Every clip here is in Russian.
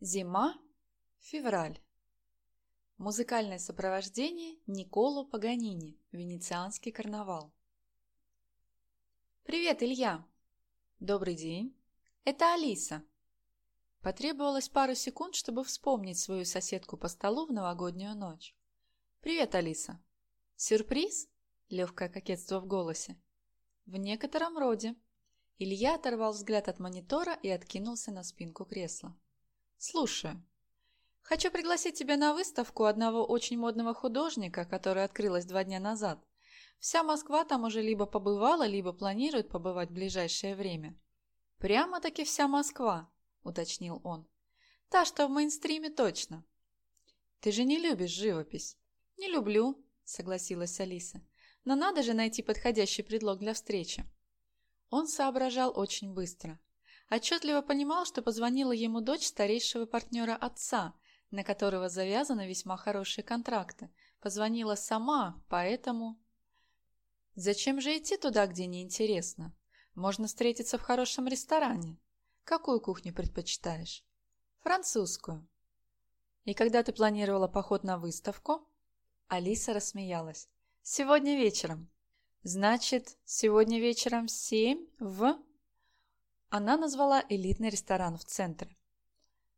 Зима, февраль. Музыкальное сопровождение Николо Паганини, Венецианский карнавал. «Привет, Илья!» «Добрый день!» «Это Алиса!» Потребовалось пару секунд, чтобы вспомнить свою соседку по столу в новогоднюю ночь. «Привет, Алиса!» «Сюрприз?» – легкое кокетство в голосе. «В некотором роде». Илья оторвал взгляд от монитора и откинулся на спинку кресла. «Слушаю. Хочу пригласить тебя на выставку одного очень модного художника, которая открылась два дня назад. Вся Москва там уже либо побывала, либо планирует побывать в ближайшее время». «Прямо-таки вся Москва», — уточнил он. «Та, что в мейнстриме точно». «Ты же не любишь живопись?» «Не люблю», — согласилась Алиса. «Но надо же найти подходящий предлог для встречи». Он соображал очень быстро. Отчетливо понимал, что позвонила ему дочь старейшего партнера отца, на которого завязаны весьма хорошие контракты. Позвонила сама, поэтому... Зачем же идти туда, где неинтересно? Можно встретиться в хорошем ресторане. Какую кухню предпочитаешь? Французскую. И когда ты планировала поход на выставку? Алиса рассмеялась. Сегодня вечером. Значит, сегодня вечером в семь в... Она назвала элитный ресторан в центре.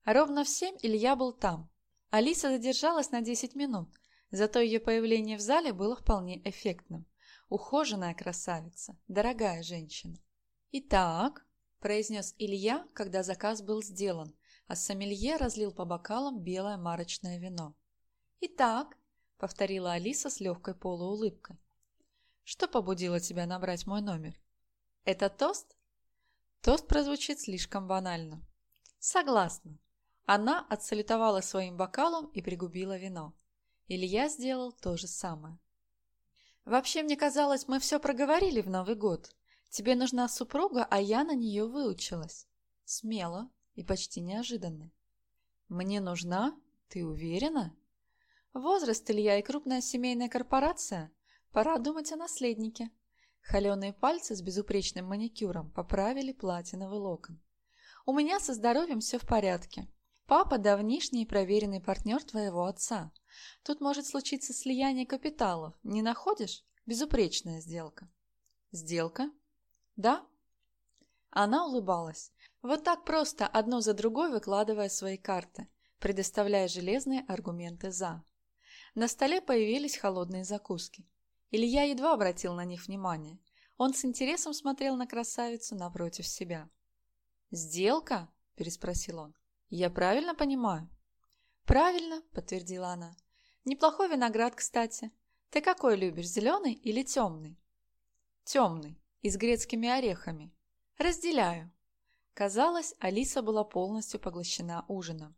Ровно в семь Илья был там. Алиса задержалась на 10 минут, зато ее появление в зале было вполне эффектным. Ухоженная красавица, дорогая женщина. «Итак», – произнес Илья, когда заказ был сделан, а сомелье разлил по бокалам белое марочное вино. «Итак», – повторила Алиса с легкой полуулыбкой. «Что побудило тебя набрать мой номер?» «Это тост?» Тост прозвучит слишком банально. Согласна. Она отсалютовала своим бокалом и пригубила вино. Илья сделал то же самое. «Вообще, мне казалось, мы все проговорили в Новый год. Тебе нужна супруга, а я на нее выучилась. Смело и почти неожиданно. Мне нужна? Ты уверена? Возраст Илья и крупная семейная корпорация. Пора думать о наследнике. Холеные пальцы с безупречным маникюром поправили платиновый локон. «У меня со здоровьем все в порядке. Папа – давнишний и проверенный партнер твоего отца. Тут может случиться слияние капиталов. Не находишь? Безупречная сделка». «Сделка?» «Да?» Она улыбалась. Вот так просто, одно за другой выкладывая свои карты, предоставляя железные аргументы «за». На столе появились холодные закуски. Илья едва обратил на них внимание. Он с интересом смотрел на красавицу напротив себя. «Сделка?» – переспросил он. «Я правильно понимаю?» «Правильно», – подтвердила она. «Неплохой виноград, кстати. Ты какой любишь, зеленый или темный?» «Темный, и с грецкими орехами. Разделяю». Казалось, Алиса была полностью поглощена ужином.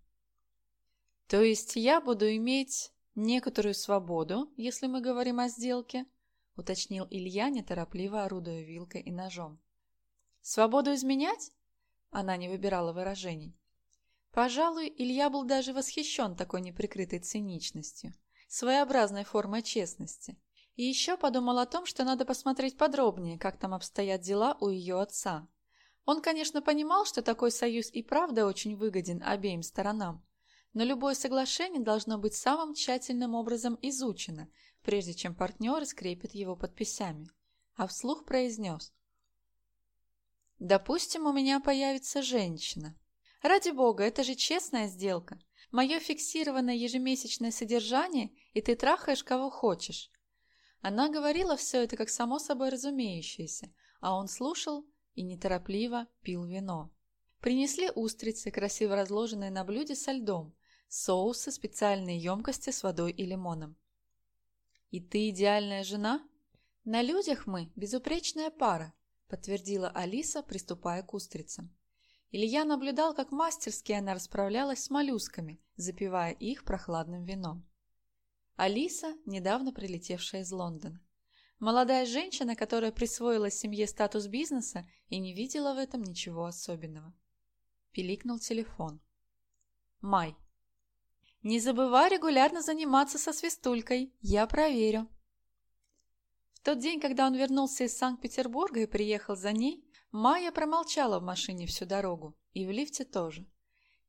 «То есть я буду иметь «Некоторую свободу, если мы говорим о сделке», – уточнил Илья, неторопливо орудуя вилкой и ножом. «Свободу изменять?» Она не выбирала выражений. Пожалуй, Илья был даже восхищен такой неприкрытой циничностью, своеобразной формой честности. И еще подумал о том, что надо посмотреть подробнее, как там обстоят дела у ее отца. Он, конечно, понимал, что такой союз и правда очень выгоден обеим сторонам, но любое соглашение должно быть самым тщательным образом изучено, прежде чем партнеры скрепят его подписями. А вслух произнес. «Допустим, у меня появится женщина. Ради бога, это же честная сделка. Мое фиксированное ежемесячное содержание, и ты трахаешь кого хочешь». Она говорила все это как само собой разумеющееся, а он слушал и неторопливо пил вино. Принесли устрицы, красиво разложенные на блюде со льдом, соусы, специальные емкости с водой и лимоном. «И ты идеальная жена?» «На людях мы безупречная пара», подтвердила Алиса, приступая к устрицам. Илья наблюдал, как мастерски она расправлялась с моллюсками, запивая их прохладным вином. Алиса, недавно прилетевшая из Лондона. Молодая женщина, которая присвоила семье статус бизнеса и не видела в этом ничего особенного. Пиликнул телефон. Май. Не забывай регулярно заниматься со свистулькой, я проверю. В тот день, когда он вернулся из Санкт-Петербурга и приехал за ней, Майя промолчала в машине всю дорогу, и в лифте тоже.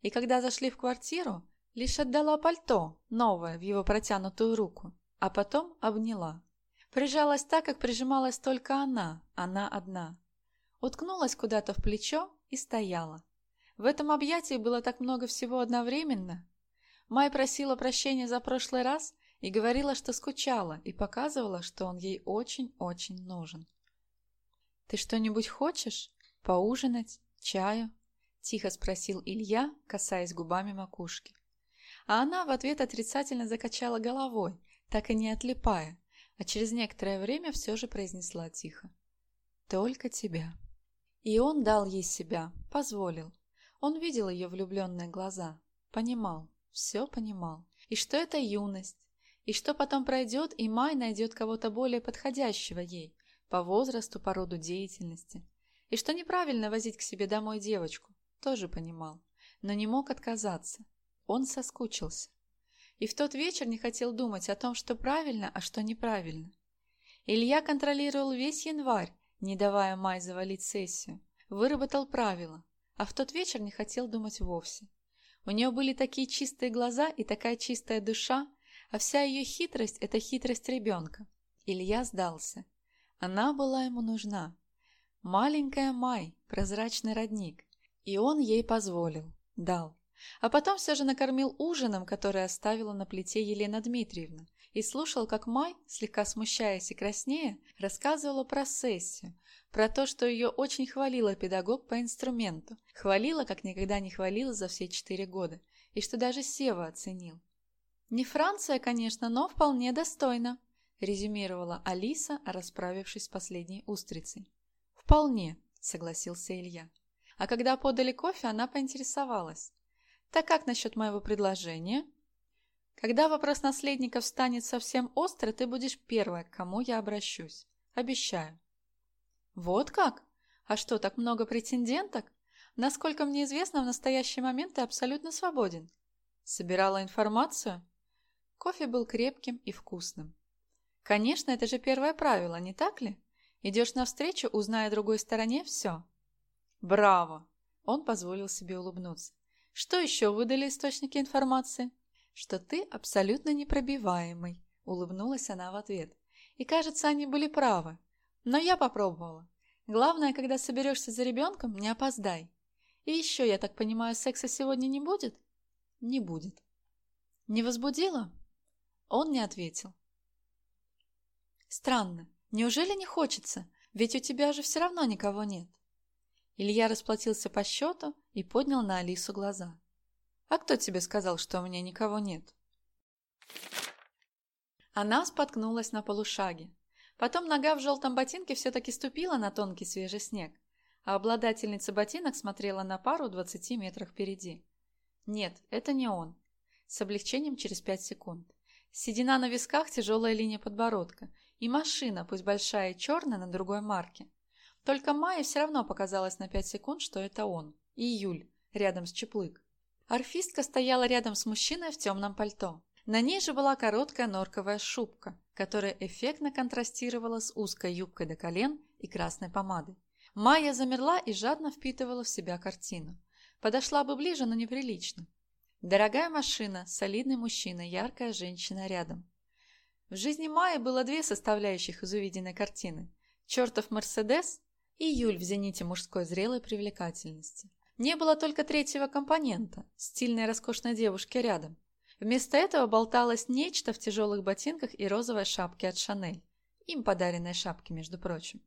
И когда зашли в квартиру, лишь отдала пальто, новое, в его протянутую руку, а потом обняла. Прижалась так, как прижималась только она, она одна. Уткнулась куда-то в плечо и стояла. В этом объятии было так много всего одновременно. Май просила прощения за прошлый раз и говорила, что скучала, и показывала, что он ей очень-очень нужен. «Ты что-нибудь хочешь? Поужинать? Чаю?» – тихо спросил Илья, касаясь губами макушки. А она в ответ отрицательно закачала головой, так и не отлипая, а через некоторое время все же произнесла тихо. «Только тебя». И он дал ей себя, позволил. Он видел ее влюбленные глаза, понимал, все понимал. И что это юность, и что потом пройдет, и Май найдет кого-то более подходящего ей, по возрасту, по роду деятельности. И что неправильно возить к себе домой девочку, тоже понимал, но не мог отказаться. Он соскучился. И в тот вечер не хотел думать о том, что правильно, а что неправильно. Илья контролировал весь январь, не давая Май завалить сессию. Выработал правила, а в тот вечер не хотел думать вовсе. У нее были такие чистые глаза и такая чистая душа, а вся ее хитрость – это хитрость ребенка. Илья сдался. Она была ему нужна. Маленькая Май, прозрачный родник. И он ей позволил, дал. А потом все же накормил ужином, который оставила на плите Елена Дмитриевна, и слушал, как Май, слегка смущаясь и краснея, рассказывала про сессию, про то, что ее очень хвалила педагог по инструменту, хвалила, как никогда не хвалила за все четыре года, и что даже Сева оценил. «Не Франция, конечно, но вполне достойно», – резюмировала Алиса, расправившись с последней устрицей. «Вполне», – согласился Илья. А когда подали кофе, она поинтересовалась. «Так как насчет моего предложения?» «Когда вопрос наследников станет совсем острый, ты будешь первой, к кому я обращусь. Обещаю». «Вот как? А что, так много претенденток? Насколько мне известно, в настоящий момент ты абсолютно свободен». «Собирала информацию?» Кофе был крепким и вкусным. Конечно, это же первое правило, не так ли? Идешь навстречу, узная другой стороне, все. Браво! Он позволил себе улыбнуться. Что еще выдали источники информации? Что ты абсолютно непробиваемый, улыбнулась она в ответ. И кажется, они были правы. Но я попробовала. Главное, когда соберешься за ребенком, не опоздай. И еще, я так понимаю, секса сегодня не будет? Не будет. Не возбудила? Он не ответил. «Странно. Неужели не хочется? Ведь у тебя же все равно никого нет». Илья расплатился по счету и поднял на Алису глаза. «А кто тебе сказал, что у меня никого нет?» Она споткнулась на полушаге. Потом нога в желтом ботинке все-таки ступила на тонкий свежий снег, а обладательница ботинок смотрела на пару двадцати метрах впереди. Нет, это не он. С облегчением через пять секунд. Седина на висках, тяжелая линия подбородка. И машина, пусть большая и черная, на другой марке. Только Майе все равно показалось на пять секунд, что это он. И Юль, рядом с Чеплык. Орфистка стояла рядом с мужчиной в темном пальто. На ней же была короткая норковая шубка, которая эффектно контрастировала с узкой юбкой до колен и красной помадой. Майя замерла и жадно впитывала в себя картину. Подошла бы ближе, но неприлично. Дорогая машина, солидный мужчина, яркая женщина рядом. В жизни Майи было две составляющих из увиденной картины. Чертов Мерседес и Юль в зените мужской зрелой привлекательности. Не было только третьего компонента – стильной роскошной девушки рядом. Вместо этого болталось нечто в тяжелых ботинках и розовой шапке от Шанель. Им подаренной шапки, между прочим.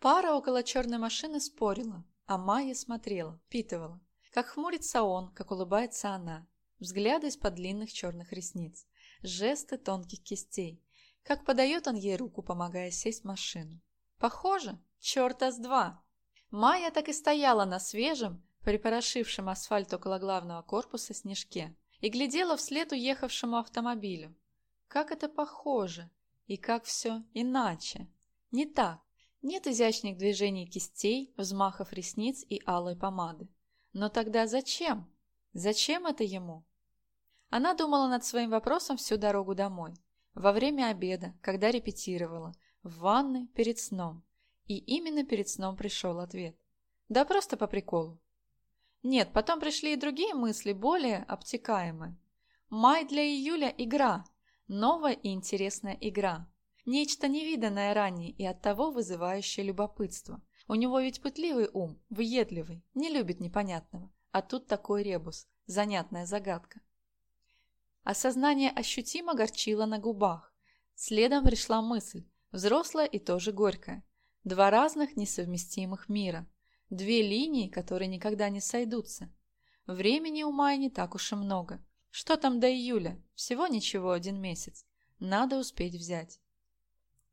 Пара около черной машины спорила, а Майя смотрела, впитывала. Как хмурится он, как улыбается она. Взгляды из-под длинных черных ресниц. Жесты тонких кистей. Как подает он ей руку, помогая сесть в машину. Похоже, черта с два. Майя так и стояла на свежем, припорошившем асфальт около главного корпуса снежке и глядела вслед уехавшему автомобилю. Как это похоже! И как все иначе! Не так! Нет изящных движений кистей, взмахов ресниц и алой помады. Но тогда зачем? Зачем это ему? Она думала над своим вопросом всю дорогу домой. Во время обеда, когда репетировала, в ванной, перед сном. И именно перед сном пришел ответ. Да просто по приколу. Нет, потом пришли и другие мысли, более обтекаемые. Май для июля – игра. Новая и интересная игра. Нечто невиданное ранее и оттого вызывающее любопытство. У него ведь пытливый ум, въедливый, не любит непонятного. А тут такой ребус, занятная загадка. Осознание ощутимо горчило на губах. Следом пришла мысль, взрослая и тоже горькая. Два разных несовместимых мира. Две линии, которые никогда не сойдутся. Времени у Майи не так уж и много. Что там до июля? Всего ничего один месяц. Надо успеть взять.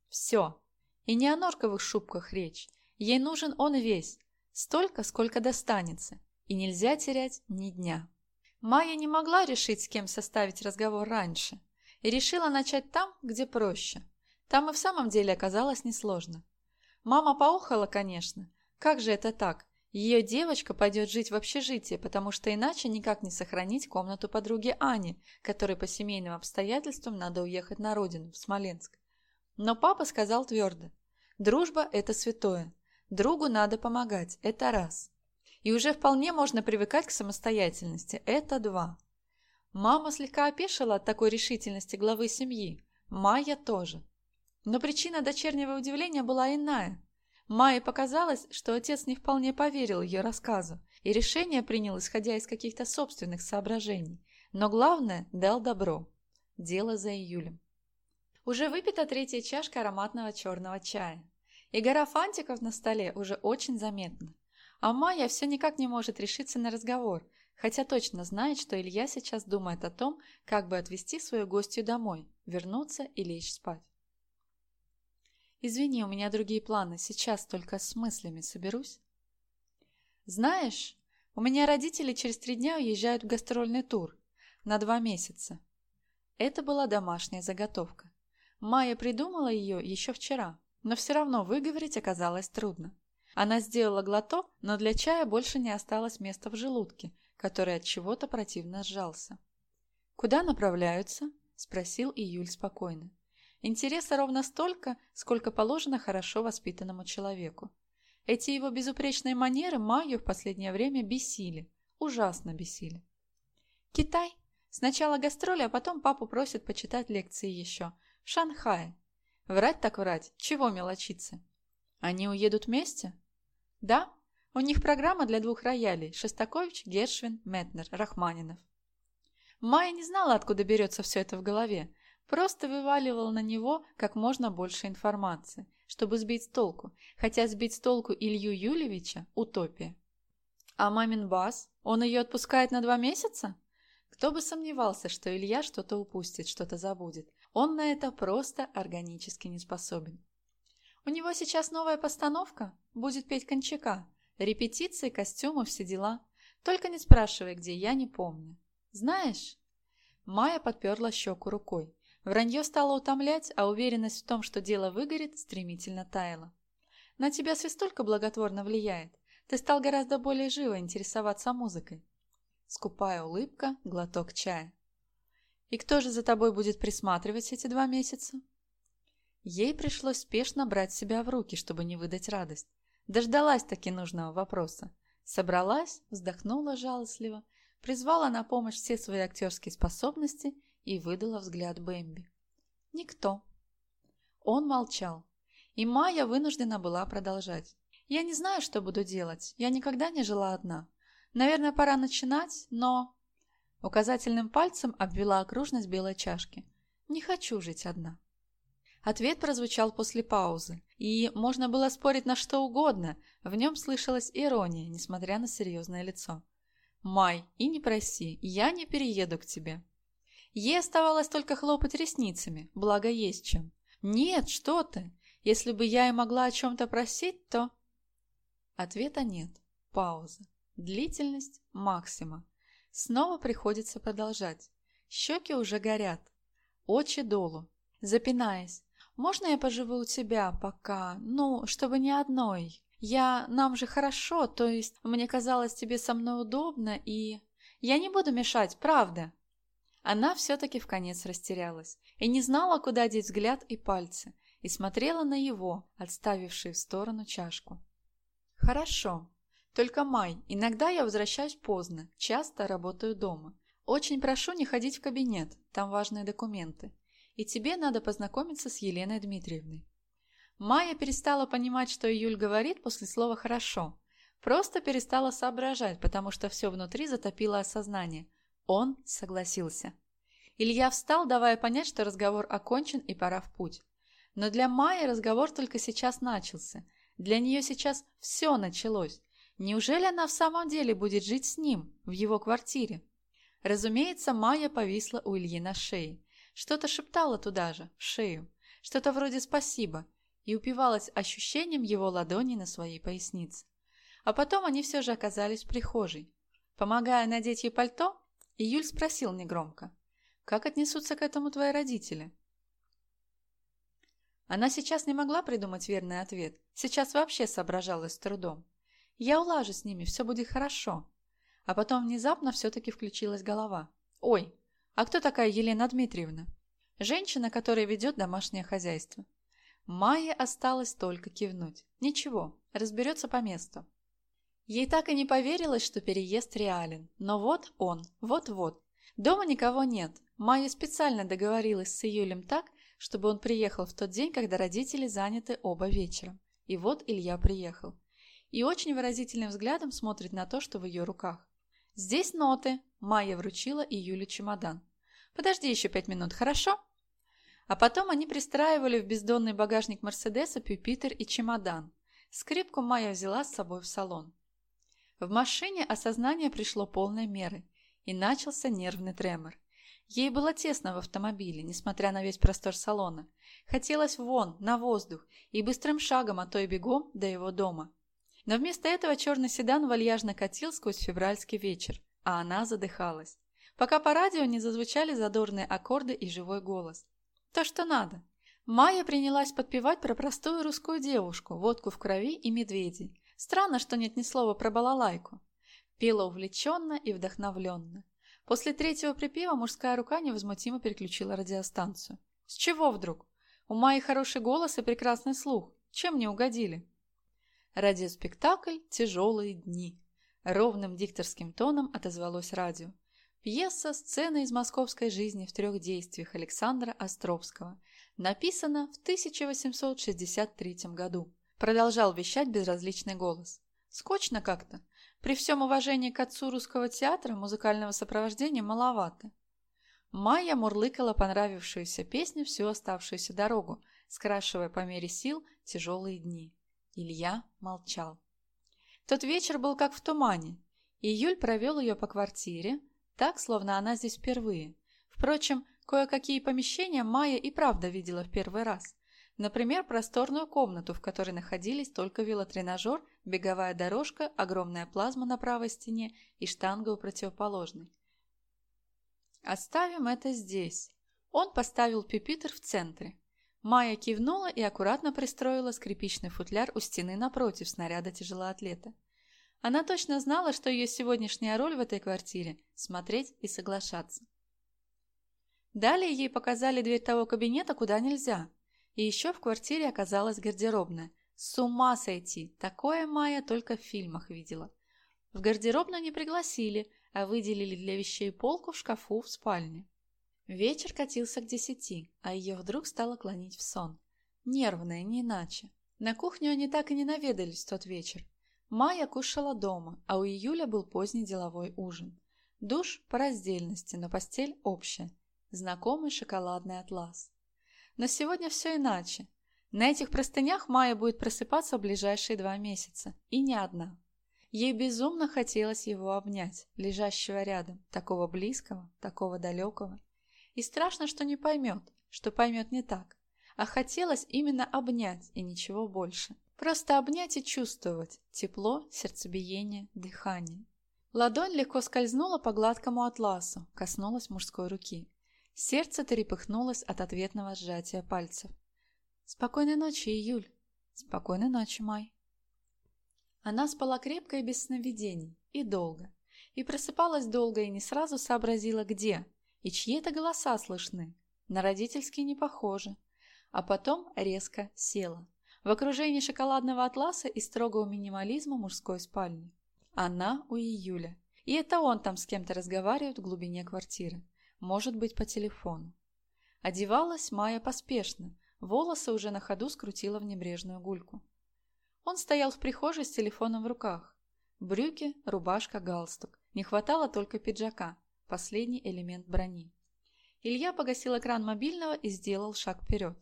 Все. И не о норковых шубках речь. Ей нужен он весь. Столько, сколько достанется. И нельзя терять ни дня. Майя не могла решить, с кем составить разговор раньше. И решила начать там, где проще. Там и в самом деле оказалось несложно. Мама поухала, конечно. Как же это так? Ее девочка пойдет жить в общежитие, потому что иначе никак не сохранить комнату подруги Ани, которой по семейным обстоятельствам надо уехать на родину, в Смоленск. Но папа сказал твердо, дружба – это святое, другу надо помогать, это раз. И уже вполне можно привыкать к самостоятельности, это два. Мама слегка опешила от такой решительности главы семьи, Майя тоже. Но причина дочернего удивления была иная – Майе показалось, что отец не вполне поверил ее рассказу и решение принял, исходя из каких-то собственных соображений. Но главное, дал добро. Дело за июлем. Уже выпита третья чашка ароматного черного чая. И гора фантиков на столе уже очень заметна. А Майя все никак не может решиться на разговор, хотя точно знает, что Илья сейчас думает о том, как бы отвезти свою гостью домой, вернуться и лечь спать. Извини, у меня другие планы, сейчас только с мыслями соберусь. Знаешь, у меня родители через три дня уезжают в гастрольный тур на два месяца. Это была домашняя заготовка. Майя придумала ее еще вчера, но все равно выговорить оказалось трудно. Она сделала глоток, но для чая больше не осталось места в желудке, который от чего-то противно сжался. «Куда направляются?» – спросил Июль спокойно. Интереса ровно столько, сколько положено хорошо воспитанному человеку. Эти его безупречные манеры Майю в последнее время бесили, ужасно бесили. Китай. Сначала гастроли, а потом папу просят почитать лекции еще. В Шанхае. Врать так врать, чего мелочиться? Они уедут вместе? Да, у них программа для двух роялей – Шостакович, Гершвин, Метнер, Рахманинов. Майя не знала, откуда берется все это в голове, Просто вываливал на него как можно больше информации, чтобы сбить с толку, хотя сбить с толку Илью Юлевича – утопия. А мамин бас? Он ее отпускает на два месяца? Кто бы сомневался, что Илья что-то упустит, что-то забудет. Он на это просто органически не способен. У него сейчас новая постановка, будет петь Кончака. Репетиции, костюмы, все дела. Только не спрашивай, где, я не помню. Знаешь? Майя подперла щеку рукой. Вранье стало утомлять, а уверенность в том, что дело выгорит, стремительно таяла. На тебя свистулька благотворно влияет. Ты стал гораздо более живо интересоваться музыкой. Скупая улыбка, глоток чая. И кто же за тобой будет присматривать эти два месяца? Ей пришлось спешно брать себя в руки, чтобы не выдать радость. Дождалась таки нужного вопроса. Собралась, вздохнула жалостливо, призвала на помощь все свои актерские способности и выдала взгляд Бэмби. «Никто». Он молчал, и Майя вынуждена была продолжать. «Я не знаю, что буду делать. Я никогда не жила одна. Наверное, пора начинать, но...» Указательным пальцем обвела окружность белой чашки. «Не хочу жить одна». Ответ прозвучал после паузы, и можно было спорить на что угодно, в нем слышалась ирония, несмотря на серьезное лицо. «Май, и не проси, я не перееду к тебе». Ей оставалось только хлопать ресницами, благо есть чем. «Нет, что ты! Если бы я и могла о чем-то просить, то...» Ответа нет. Пауза. Длительность максима. Снова приходится продолжать. Щеки уже горят. Очи долу. Запинаясь. «Можно я поживу у тебя пока? Ну, чтобы не одной. Я... Нам же хорошо, то есть мне казалось тебе со мной удобно и... Я не буду мешать, правда?» Она все-таки в конец растерялась и не знала, куда деть взгляд и пальцы, и смотрела на его, отставивший в сторону чашку. «Хорошо. Только Май, иногда я возвращаюсь поздно, часто работаю дома. Очень прошу не ходить в кабинет, там важные документы. И тебе надо познакомиться с Еленой Дмитриевной. Майя перестала понимать, что Июль говорит после слова «хорошо». Просто перестала соображать, потому что все внутри затопило осознание. Он согласился. Илья встал, давая понять, что разговор окончен и пора в путь. Но для Майи разговор только сейчас начался. Для нее сейчас все началось. Неужели она в самом деле будет жить с ним, в его квартире? Разумеется, Майя повисла у Ильи на шее. Что-то шептала туда же, в шею. Что-то вроде «спасибо» и упивалась ощущением его ладони на своей пояснице. А потом они все же оказались в прихожей. Помогая надеть ей пальто, Июль спросил негромко, «Как отнесутся к этому твои родители?» Она сейчас не могла придумать верный ответ, сейчас вообще соображала с трудом. «Я улажу с ними, все будет хорошо». А потом внезапно все-таки включилась голова. «Ой, а кто такая Елена Дмитриевна?» «Женщина, которая ведет домашнее хозяйство». Майе осталось только кивнуть. Ничего, разберется по месту. Ей так и не поверилось, что переезд реален. Но вот он, вот-вот. Дома никого нет. Майя специально договорилась с Июлем так, чтобы он приехал в тот день, когда родители заняты оба вечером. И вот Илья приехал. И очень выразительным взглядом смотрит на то, что в ее руках. «Здесь ноты», – Майя вручила Июлю чемодан. «Подожди еще пять минут, хорошо?» А потом они пристраивали в бездонный багажник Мерседеса пюпитер и чемодан. Скрипку Майя взяла с собой в салон. В машине осознание пришло полной меры, и начался нервный тремор. Ей было тесно в автомобиле, несмотря на весь простор салона. Хотелось вон, на воздух, и быстрым шагом, а то и бегом, до его дома. Но вместо этого черный седан вальяжно катил сквозь февральский вечер, а она задыхалась. Пока по радио не зазвучали задорные аккорды и живой голос. То, что надо. Майя принялась подпевать про простую русскую девушку, водку в крови и медведей. Странно, что нет ни слова про балалайку. Пела увлеченно и вдохновленно. После третьего припева мужская рука невозмутимо переключила радиостанцию. С чего вдруг? У Майи хороший голос и прекрасный слух. Чем не угодили? Радиоспектакль «Тяжелые дни». Ровным дикторским тоном отозвалось радио. Пьеса «Сцена из московской жизни в трех действиях» Александра Островского. Написана в 1863 году. Продолжал вещать безразличный голос. Скучно как-то. При всем уважении к отцу русского театра музыкального сопровождения маловато. Майя мурлыкала понравившуюся песню всю оставшуюся дорогу, скрашивая по мере сил тяжелые дни. Илья молчал. Тот вечер был как в тумане, и Юль провел ее по квартире, так, словно она здесь впервые. Впрочем, кое-какие помещения Майя и правда видела в первый раз. Например, просторную комнату, в которой находились только велотренажер, беговая дорожка, огромная плазма на правой стене и штанга у противоположной. «Оставим это здесь». Он поставил пюпитр в центре. Майя кивнула и аккуратно пристроила скрипичный футляр у стены напротив снаряда тяжелоатлета. Она точно знала, что ее сегодняшняя роль в этой квартире – смотреть и соглашаться. Далее ей показали дверь того кабинета, куда нельзя. И еще в квартире оказалась гардеробная. С ума сойти! Такое Майя только в фильмах видела. В гардеробную не пригласили, а выделили для вещей полку в шкафу в спальне. Вечер катился к десяти, а ее вдруг стало клонить в сон. Нервная, не иначе. На кухню они так и не наведались в тот вечер. Майя кушала дома, а у Июля был поздний деловой ужин. Душ по раздельности, но постель общая. Знакомый шоколадный атлас. Но сегодня все иначе. На этих простынях Майя будет просыпаться в ближайшие два месяца. И не одна. Ей безумно хотелось его обнять, лежащего рядом, такого близкого, такого далекого. И страшно, что не поймет, что поймет не так. А хотелось именно обнять и ничего больше. Просто обнять и чувствовать тепло, сердцебиение, дыхание. Ладонь легко скользнула по гладкому атласу, коснулась мужской руки. Сердце трепыхнулось от ответного сжатия пальцев. «Спокойной ночи, Июль!» «Спокойной ночи, Май!» Она спала крепко и без сновидений, и долго. И просыпалась долго и не сразу сообразила, где, и чьи это голоса слышны. На родительские не похоже. А потом резко села в окружении шоколадного атласа и строгого минимализма мужской спальни. Она у Июля. И это он там с кем-то разговаривает в глубине квартиры. Может быть, по телефону. Одевалась Майя поспешно. Волосы уже на ходу скрутила в небрежную гульку. Он стоял в прихожей с телефоном в руках. Брюки, рубашка, галстук. Не хватало только пиджака, последний элемент брони. Илья погасил экран мобильного и сделал шаг вперед.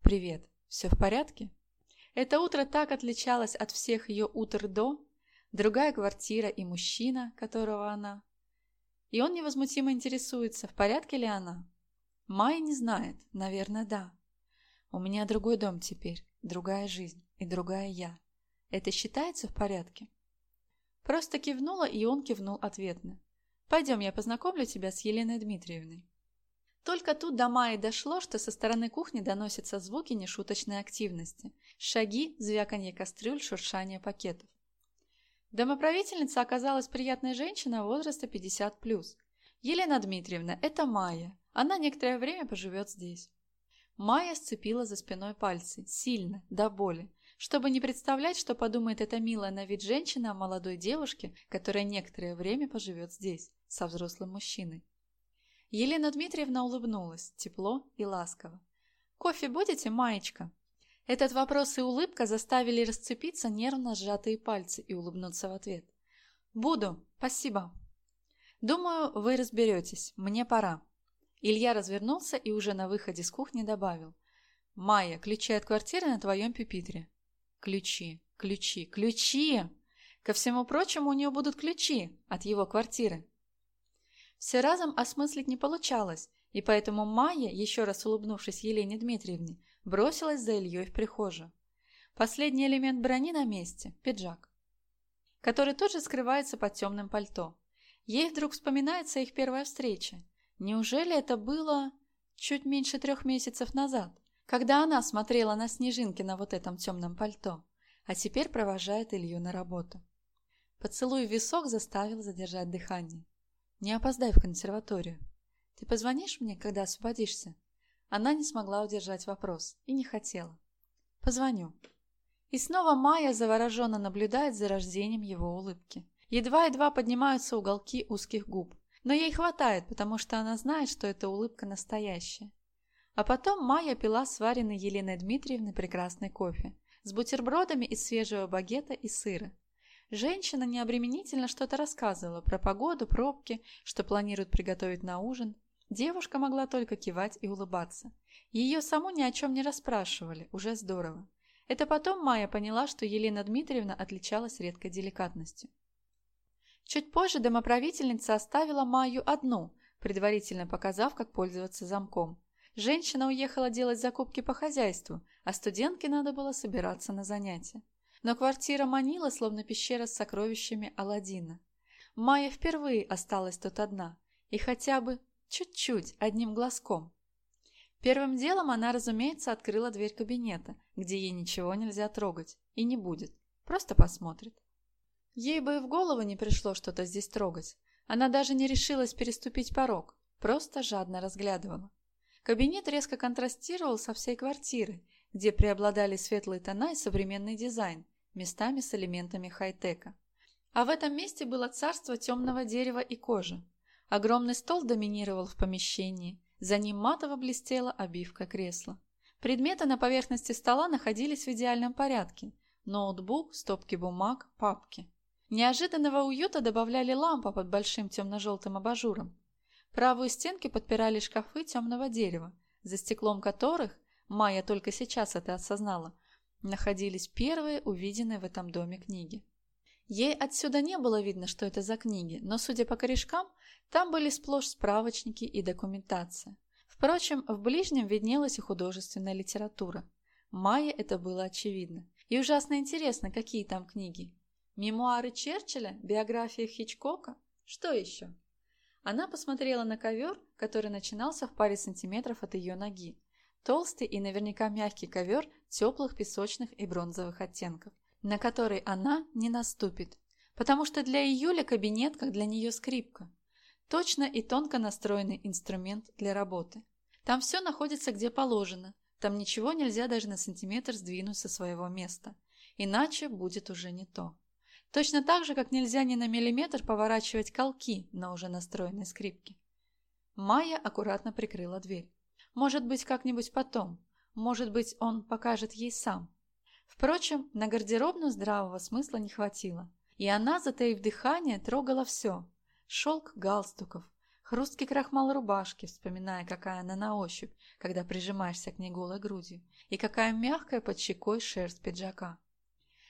«Привет, все в порядке?» Это утро так отличалось от всех ее утр до, другая квартира и мужчина, которого она. И он невозмутимо интересуется, в порядке ли она. Майя не знает, наверное, да. У меня другой дом теперь, другая жизнь и другая я. Это считается в порядке? Просто кивнула, и он кивнул ответно. Пойдем, я познакомлю тебя с Еленой Дмитриевной. Только тут до Майи дошло, что со стороны кухни доносятся звуки нешуточной активности. Шаги, звяканье кастрюль, шуршание пакетов. Домоправительница оказалась приятной женщиной возраста 50+. Елена Дмитриевна, это Майя. Она некоторое время поживет здесь. Майя сцепила за спиной пальцы, сильно, до боли, чтобы не представлять, что подумает эта милая на вид женщина о молодой девушке, которая некоторое время поживет здесь, со взрослым мужчиной. Елена Дмитриевна улыбнулась, тепло и ласково. «Кофе будете, Маечка?» Этот вопрос и улыбка заставили расцепиться нервно сжатые пальцы и улыбнуться в ответ. «Буду, спасибо». «Думаю, вы разберетесь. Мне пора». Илья развернулся и уже на выходе с кухни добавил. «Майя, ключи от квартиры на твоем пюпитре». «Ключи, ключи, ключи!» Ко всему прочему, у нее будут ключи от его квартиры. Все разом осмыслить не получалось, и поэтому Майя, еще раз улыбнувшись Елене Дмитриевне, бросилась за Ильей в прихожую. Последний элемент брони на месте – пиджак, который тут же скрывается под темным пальто. Ей вдруг вспоминается их первая встреча. Неужели это было чуть меньше трех месяцев назад, когда она смотрела на снежинки на вот этом темном пальто, а теперь провожает Илью на работу? Поцелуй в висок заставил задержать дыхание. Не опоздай в консерваторию. Ты позвонишь мне, когда освободишься? Она не смогла удержать вопрос и не хотела. Позвоню. И снова Майя завороженно наблюдает за рождением его улыбки. Едва-едва поднимаются уголки узких губ. Но ей хватает, потому что она знает, что эта улыбка настоящая. А потом Майя пила сваренный Еленой Дмитриевной прекрасный кофе с бутербродами из свежего багета и сыра. Женщина необременительно что-то рассказывала про погоду, пробки, что планируют приготовить на ужин. Девушка могла только кивать и улыбаться. Ее саму ни о чем не расспрашивали, уже здорово. Это потом Майя поняла, что Елена Дмитриевна отличалась редкой деликатностью. Чуть позже домоправительница оставила Майю одну, предварительно показав, как пользоваться замком. Женщина уехала делать закупки по хозяйству, а студентке надо было собираться на занятия но квартира манила, словно пещера с сокровищами Аладдина. Майя впервые осталась тут одна, и хотя бы чуть-чуть, одним глазком. Первым делом она, разумеется, открыла дверь кабинета, где ей ничего нельзя трогать, и не будет, просто посмотрит. Ей бы и в голову не пришло что-то здесь трогать. Она даже не решилась переступить порог, просто жадно разглядывала. Кабинет резко контрастировал со всей квартирой, где преобладали светлые тона и современный дизайн, местами с элементами хай-тека. А в этом месте было царство темного дерева и кожи. Огромный стол доминировал в помещении, за ним матово блестела обивка кресла. Предметы на поверхности стола находились в идеальном порядке. Ноутбук, стопки бумаг, папки. Неожиданного уюта добавляли лампа под большим темно-желтым абажуром. Правую стенки подпирали шкафы темного дерева, за стеклом которых, Майя только сейчас это осознала, находились первые увиденные в этом доме книги. Ей отсюда не было видно, что это за книги, но, судя по корешкам, там были сплошь справочники и документация. Впрочем, в ближнем виднелась и художественная литература. Майе это было очевидно. И ужасно интересно, какие там книги. Мемуары Черчилля? Биография Хичкока? Что еще? Она посмотрела на ковер, который начинался в паре сантиметров от ее ноги. Толстый и наверняка мягкий ковер теплых песочных и бронзовых оттенков, на который она не наступит, потому что для июля кабинет, как для нее скрипка. Точно и тонко настроенный инструмент для работы. Там все находится где положено, там ничего нельзя даже на сантиметр сдвинуть со своего места, иначе будет уже не то. Точно так же, как нельзя ни на миллиметр поворачивать колки на уже настроенной скрипке. Майя аккуратно прикрыла дверь. Может быть, как-нибудь потом. Может быть, он покажет ей сам. Впрочем, на гардеробную здравого смысла не хватило. И она, затаив дыхание, трогала все. Шелк галстуков, хрусткий крахмал рубашки, вспоминая, какая она на ощупь, когда прижимаешься к ней голой грудью, и какая мягкая под щекой шерсть пиджака.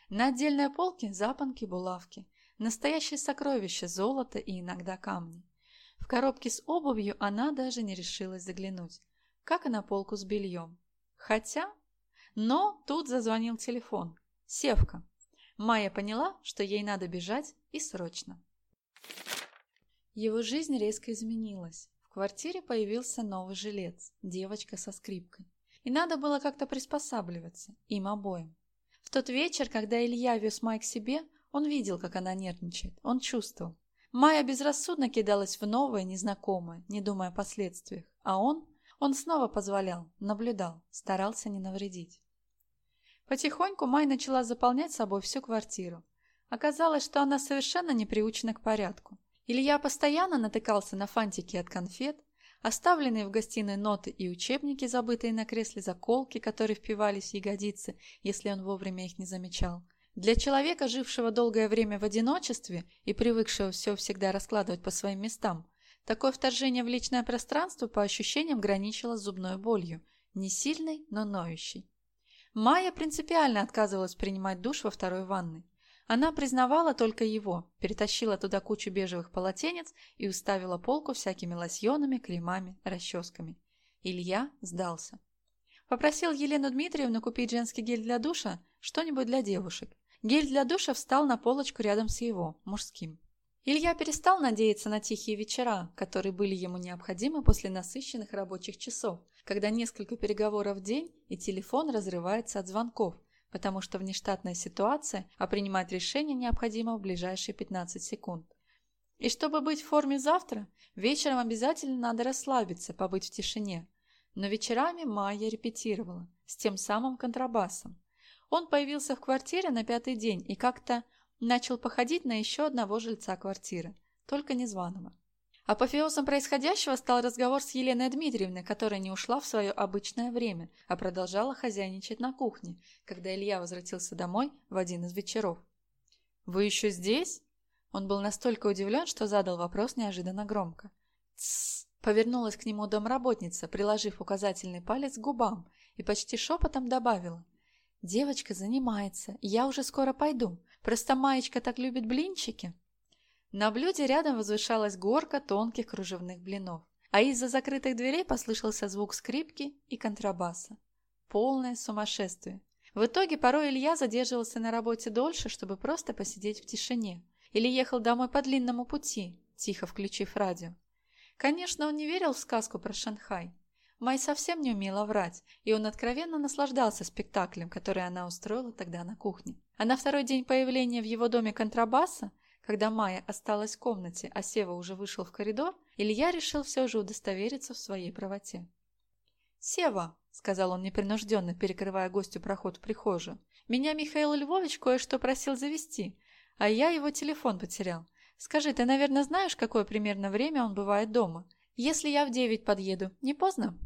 На отдельной полке запонки, булавки, настоящее сокровище, золото и иногда камни. В коробке с обувью она даже не решилась заглянуть, как и на полку с бельем. Хотя... Но тут зазвонил телефон. Севка. Майя поняла, что ей надо бежать и срочно. Его жизнь резко изменилась. В квартире появился новый жилец, девочка со скрипкой. И надо было как-то приспосабливаться, им обоим. В тот вечер, когда Илья вез Май к себе, он видел, как она нервничает, он чувствовал. Майя безрассудно кидалась в новое, незнакомое, не думая о последствиях, а он, он снова позволял, наблюдал, старался не навредить. Потихоньку Май начала заполнять собой всю квартиру. Оказалось, что она совершенно не приучена к порядку. Илья постоянно натыкался на фантики от конфет, оставленные в гостиной ноты и учебники, забытые на кресле заколки, которые впивались в ягодицы, если он вовремя их не замечал. Для человека, жившего долгое время в одиночестве и привыкшего все всегда раскладывать по своим местам, такое вторжение в личное пространство по ощущениям граничило зубной болью, не сильной, но ноющей. Майя принципиально отказывалась принимать душ во второй ванной. Она признавала только его, перетащила туда кучу бежевых полотенец и уставила полку всякими лосьонами, кремами, расческами. Илья сдался. Попросил Елену Дмитриевну купить женский гель для душа, что-нибудь для девушек. Гель для душа встал на полочку рядом с его, мужским. Илья перестал надеяться на тихие вечера, которые были ему необходимы после насыщенных рабочих часов, когда несколько переговоров в день и телефон разрывается от звонков, потому что внештатная ситуация, а принимать решение необходимо в ближайшие 15 секунд. И чтобы быть в форме завтра, вечером обязательно надо расслабиться, побыть в тишине. Но вечерами Майя репетировала, с тем самым контрабасом. Он появился в квартире на пятый день и как-то начал походить на еще одного жильца квартиры, только незваного. Апофеозом происходящего стал разговор с Еленой Дмитриевной, которая не ушла в свое обычное время, а продолжала хозяйничать на кухне, когда Илья возвратился домой в один из вечеров. «Вы еще здесь?» Он был настолько удивлен, что задал вопрос неожиданно громко. «Тссс!» – повернулась к нему домработница, приложив указательный палец к губам, и почти шепотом добавила. «Девочка занимается, я уже скоро пойду. Просто Маечка так любит блинчики». На блюде рядом возвышалась горка тонких кружевных блинов, а из-за закрытых дверей послышался звук скрипки и контрабаса. Полное сумасшествие. В итоге порой Илья задерживался на работе дольше, чтобы просто посидеть в тишине, или ехал домой по длинному пути, тихо включив радио. Конечно, он не верил в сказку про Шанхай. Май совсем не умела врать, и он откровенно наслаждался спектаклем, который она устроила тогда на кухне. А на второй день появления в его доме контрабаса когда Майя осталась в комнате, а Сева уже вышел в коридор, Илья решил все же удостовериться в своей правоте. «Сева», — сказал он непринужденно, перекрывая гостю проход в прихожую, «меня Михаил Львович кое-что просил завести, а я его телефон потерял. Скажи, ты, наверное, знаешь, какое примерно время он бывает дома? Если я в девять подъеду, не поздно?»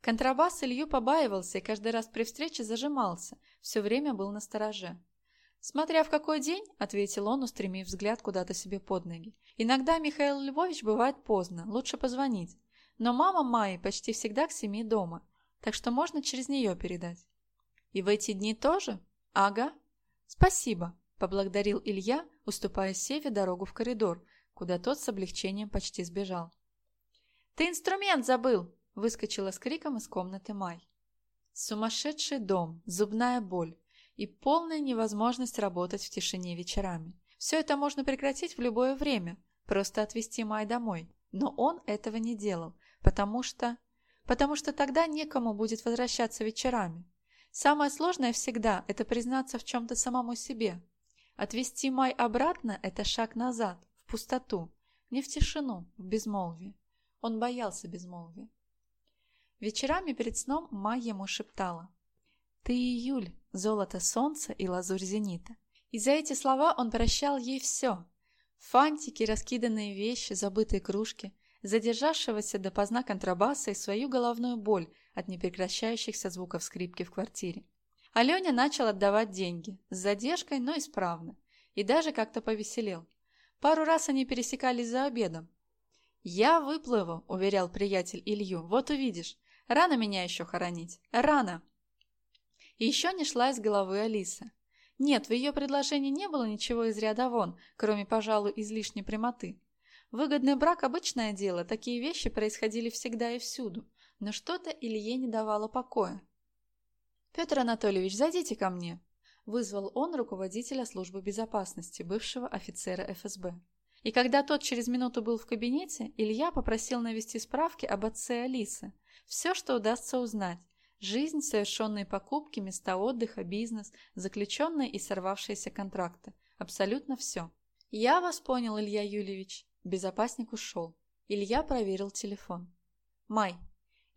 Контрабас Илью побаивался и каждый раз при встрече зажимался, все время был на стороже. «Смотря в какой день», — ответил он, устремив взгляд куда-то себе под ноги. «Иногда Михаил Львович бывает поздно, лучше позвонить. Но мама Майи почти всегда к семи дома, так что можно через нее передать». «И в эти дни тоже?» «Ага». «Спасибо», — поблагодарил Илья, уступая Севе дорогу в коридор, куда тот с облегчением почти сбежал. «Ты инструмент забыл!» — выскочила с криком из комнаты Май. Сумасшедший дом, зубная боль, и полная невозможность работать в тишине вечерами. Все это можно прекратить в любое время, просто отвезти Май домой. Но он этого не делал, потому что... Потому что тогда некому будет возвращаться вечерами. Самое сложное всегда – это признаться в чем-то самому себе. Отвести Май обратно – это шаг назад, в пустоту, не в тишину, в безмолвие. Он боялся безмолвия. Вечерами перед сном Май ему шептала. «Ты июль, золото солнца и лазурь зенита. И за эти слова он прощал ей все. Фантики, раскиданные вещи, забытые кружки, задержавшегося допоздна контрабаса и свою головную боль от непрекращающихся звуков скрипки в квартире. Аленя начал отдавать деньги, с задержкой, но исправно, и даже как-то повеселел. Пару раз они пересекались за обедом. «Я выплыву», — уверял приятель Илью, — «вот увидишь. Рано меня еще хоронить. Рано». И еще не шла из головы Алиса. Нет, в ее предложении не было ничего из ряда вон, кроме, пожалуй, излишней прямоты. Выгодный брак – обычное дело, такие вещи происходили всегда и всюду, но что-то Илье не давало покоя. «Петр Анатольевич, зайдите ко мне», – вызвал он руководителя службы безопасности, бывшего офицера ФСБ. И когда тот через минуту был в кабинете, Илья попросил навести справки об отце Алисы. Все, что удастся узнать. Жизнь, совершенные покупки, места отдыха, бизнес, заключенные и сорвавшиеся контракты. Абсолютно все. «Я вас понял, Илья Юльевич», Безопасник ушел. Илья проверил телефон. «Май,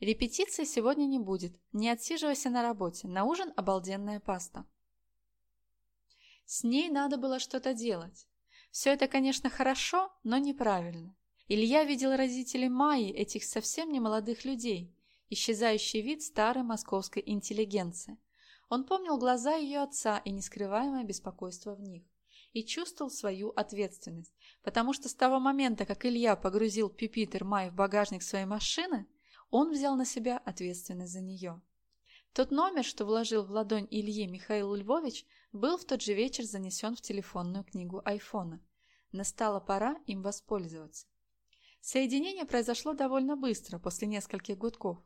репетиции сегодня не будет. Не отсиживайся на работе. На ужин обалденная паста». С ней надо было что-то делать. Все это, конечно, хорошо, но неправильно. Илья видел родителей Майи, этих совсем не молодых людей, исчезающий вид старой московской интеллигенции. Он помнил глаза ее отца и нескрываемое беспокойство в них и чувствовал свою ответственность, потому что с того момента, как Илья погрузил Пипитер Май в багажник своей машины, он взял на себя ответственность за нее. Тот номер, что вложил в ладонь Ильи Михаил Львович, был в тот же вечер занесен в телефонную книгу айфона. Настала пора им воспользоваться. Соединение произошло довольно быстро, после нескольких гудков.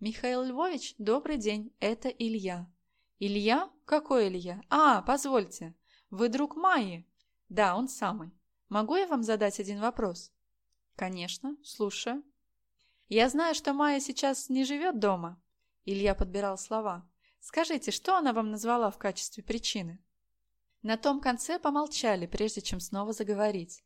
«Михаил Львович, добрый день, это Илья». «Илья? Какой Илья? А, позвольте, вы друг Майи? Да, он самый. Могу я вам задать один вопрос? Конечно, слушаю. Я знаю, что Майя сейчас не живет дома. Илья подбирал слова. Скажите, что она вам назвала в качестве причины? На том конце помолчали, прежде чем снова заговорить.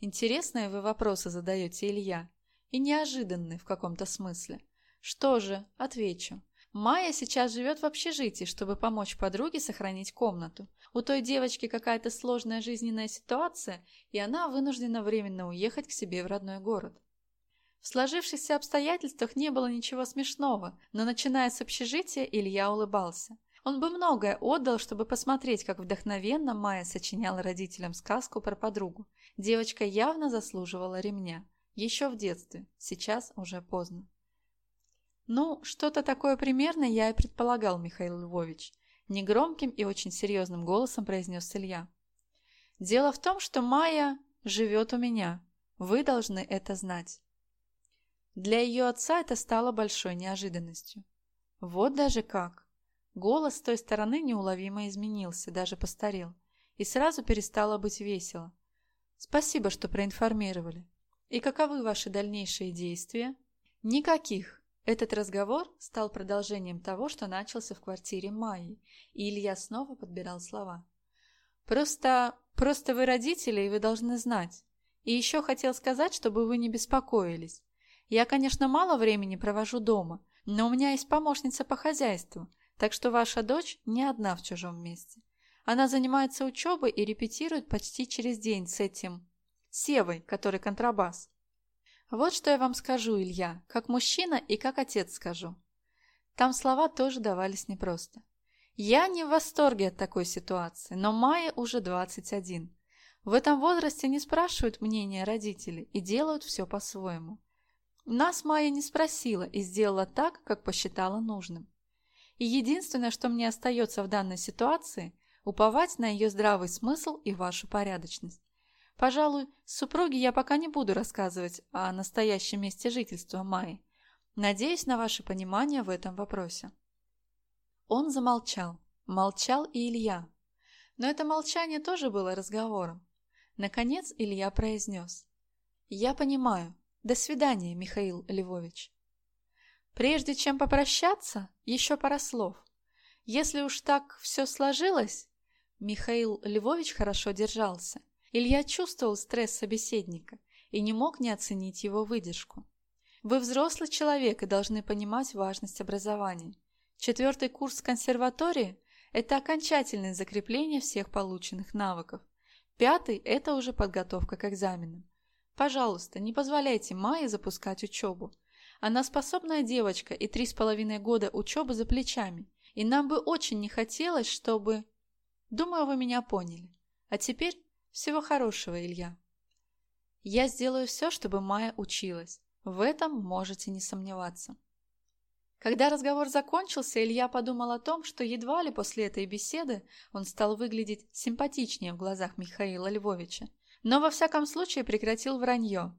Интересные вы вопросы задаете, Илья. И неожиданные в каком-то смысле. Что же, отвечу. Майя сейчас живет в общежитии, чтобы помочь подруге сохранить комнату. У той девочки какая-то сложная жизненная ситуация, и она вынуждена временно уехать к себе в родной город. В сложившихся обстоятельствах не было ничего смешного, но начиная с общежития Илья улыбался. Он бы многое отдал, чтобы посмотреть, как вдохновенно Майя сочиняла родителям сказку про подругу. Девочка явно заслуживала ремня. Еще в детстве, сейчас уже поздно. «Ну, что-то такое примерно я и предполагал, Михаил Львович», негромким и очень серьезным голосом произнес Илья. «Дело в том, что Майя живет у меня. Вы должны это знать». Для ее отца это стало большой неожиданностью. Вот даже как. Голос с той стороны неуловимо изменился, даже постарел. И сразу перестало быть весело. Спасибо, что проинформировали. И каковы ваши дальнейшие действия? Никаких. Этот разговор стал продолжением того, что начался в квартире Майи, и Илья снова подбирал слова. «Просто... просто вы родители, и вы должны знать. И еще хотел сказать, чтобы вы не беспокоились. Я, конечно, мало времени провожу дома, но у меня есть помощница по хозяйству, так что ваша дочь не одна в чужом месте. Она занимается учебой и репетирует почти через день с этим... Севой, который контрабас. Вот что я вам скажу, Илья, как мужчина и как отец скажу. Там слова тоже давались непросто. Я не в восторге от такой ситуации, но Майе уже 21. В этом возрасте не спрашивают мнения родителей и делают все по-своему. Нас Майя не спросила и сделала так, как посчитала нужным. И единственное, что мне остается в данной ситуации, уповать на ее здравый смысл и вашу порядочность. Пожалуй, супруге я пока не буду рассказывать о настоящем месте жительства Майи. Надеюсь на ваше понимание в этом вопросе. Он замолчал. Молчал и Илья. Но это молчание тоже было разговором. Наконец Илья произнес. «Я понимаю. До свидания, Михаил Львович». Прежде чем попрощаться, еще пара слов. Если уж так все сложилось, Михаил Львович хорошо держался. Илья чувствовал стресс собеседника и не мог не оценить его выдержку. Вы взрослый человек и должны понимать важность образования. Четвертый курс консерватории Это окончательное закрепление всех полученных навыков. Пятый – это уже подготовка к экзаменам. Пожалуйста, не позволяйте Майе запускать учебу. Она способная девочка и три с половиной года учебы за плечами. И нам бы очень не хотелось, чтобы... Думаю, вы меня поняли. А теперь всего хорошего, Илья. Я сделаю все, чтобы Майя училась. В этом можете не сомневаться. Когда разговор закончился, Илья подумал о том, что едва ли после этой беседы он стал выглядеть симпатичнее в глазах Михаила Львовича. Но во всяком случае прекратил вранье.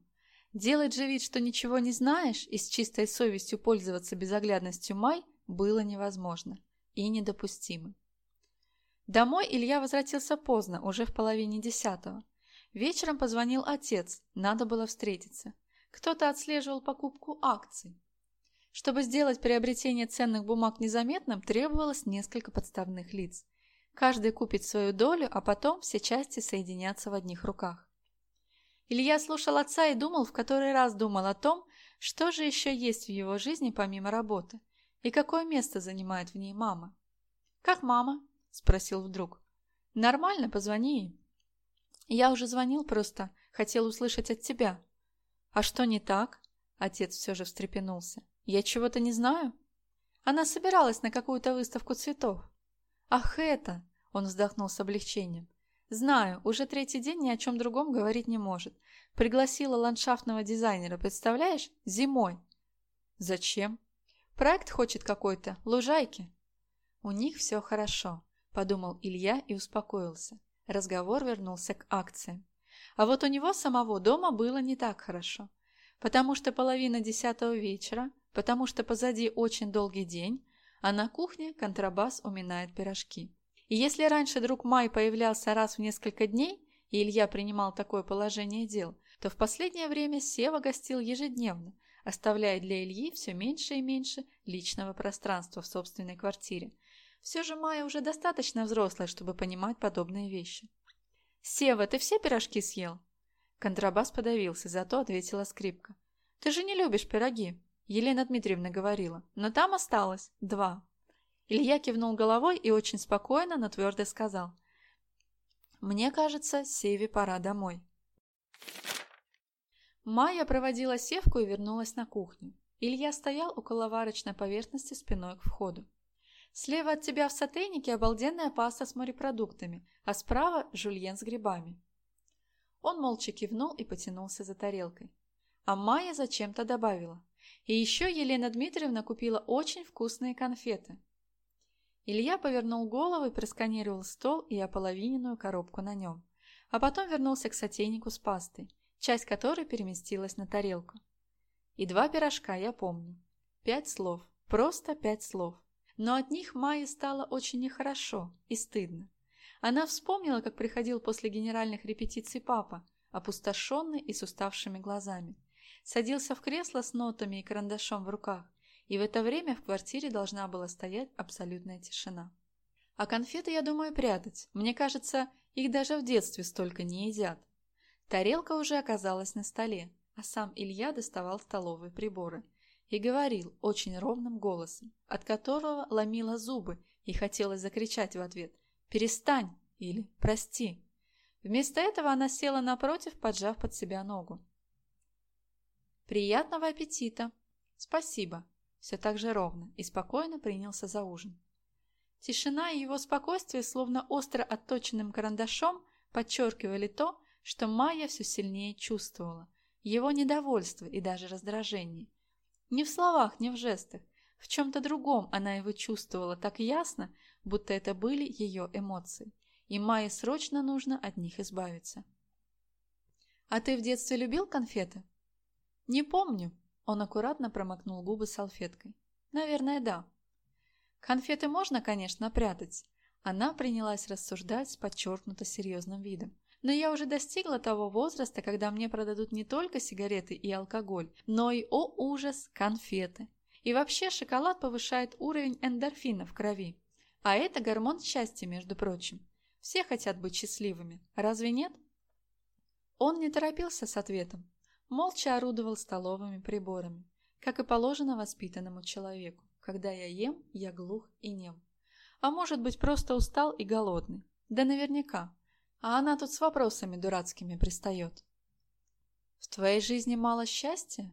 Делать же вид, что ничего не знаешь, и с чистой совестью пользоваться безоглядностью Май было невозможно и недопустимо. Домой Илья возвратился поздно, уже в половине десятого. Вечером позвонил отец, надо было встретиться. Кто-то отслеживал покупку акций. Чтобы сделать приобретение ценных бумаг незаметным, требовалось несколько подставных лиц. Каждый купит свою долю, а потом все части соединятся в одних руках. Илья слушал отца и думал, в который раз думал о том, что же еще есть в его жизни помимо работы, и какое место занимает в ней мама. «Как мама?» – спросил вдруг. «Нормально, позвони ей». «Я уже звонил, просто хотел услышать от тебя». «А что не так?» – отец все же встрепенулся. Я чего-то не знаю? Она собиралась на какую-то выставку цветов. Ах, это! Он вздохнул с облегчением. Знаю, уже третий день ни о чем другом говорить не может. Пригласила ландшафтного дизайнера, представляешь? Зимой. Зачем? Проект хочет какой-то, лужайки. У них все хорошо, подумал Илья и успокоился. Разговор вернулся к акциям. А вот у него самого дома было не так хорошо, потому что половина десятого вечера потому что позади очень долгий день, а на кухне контрабас уминает пирожки. И если раньше друг Май появлялся раз в несколько дней, и Илья принимал такое положение дел, то в последнее время Сева гостил ежедневно, оставляя для Ильи все меньше и меньше личного пространства в собственной квартире. Все же Майя уже достаточно взрослая, чтобы понимать подобные вещи. «Сева, ты все пирожки съел?» Контрабас подавился, зато ответила скрипка. «Ты же не любишь пироги!» Елена Дмитриевна говорила, но там осталось два. Илья кивнул головой и очень спокойно, но твердо сказал. «Мне кажется, Севе пора домой». Майя проводила Севку и вернулась на кухню. Илья стоял около варочной поверхности спиной к входу. Слева от тебя в сотейнике обалденная паста с морепродуктами, а справа жульен с грибами. Он молча кивнул и потянулся за тарелкой. А Майя зачем-то добавила. И еще Елена Дмитриевна купила очень вкусные конфеты. Илья повернул голову и просканировал стол и ополовиненную коробку на нем, а потом вернулся к сотейнику с пастой, часть которой переместилась на тарелку. И два пирожка я помню. Пять слов, просто пять слов. Но от них Майе стало очень нехорошо и стыдно. Она вспомнила, как приходил после генеральных репетиций папа, опустошенный и с уставшими глазами, садился в кресло с нотами и карандашом в руках, и в это время в квартире должна была стоять абсолютная тишина. А конфеты, я думаю, прятать. Мне кажется, их даже в детстве столько не едят. Тарелка уже оказалась на столе, а сам Илья доставал столовые приборы и говорил очень ровным голосом, от которого ломило зубы и хотелось закричать в ответ «Перестань!» или «Прости!». Вместо этого она села напротив, поджав под себя ногу. «Приятного аппетита!» «Спасибо!» Все так же ровно и спокойно принялся за ужин. Тишина и его спокойствие, словно остро отточенным карандашом, подчеркивали то, что Майя все сильнее чувствовала, его недовольство и даже раздражение. Не в словах, не в жестах, в чем-то другом она его чувствовала так ясно, будто это были ее эмоции, и Майе срочно нужно от них избавиться. «А ты в детстве любил конфеты?» «Не помню». Он аккуратно промокнул губы салфеткой. «Наверное, да». «Конфеты можно, конечно, прятать». Она принялась рассуждать с подчеркнуто серьезным видом. Но я уже достигла того возраста, когда мне продадут не только сигареты и алкоголь, но и, о ужас, конфеты. И вообще шоколад повышает уровень эндорфина в крови. А это гормон счастья, между прочим. Все хотят быть счастливыми, разве нет? Он не торопился с ответом молча орудовал столовыми приборами, как и положено воспитанному человеку. Когда я ем, я глух и нем. А может быть, просто устал и голодный. Да наверняка. А она тут с вопросами дурацкими пристает. «В твоей жизни мало счастья?»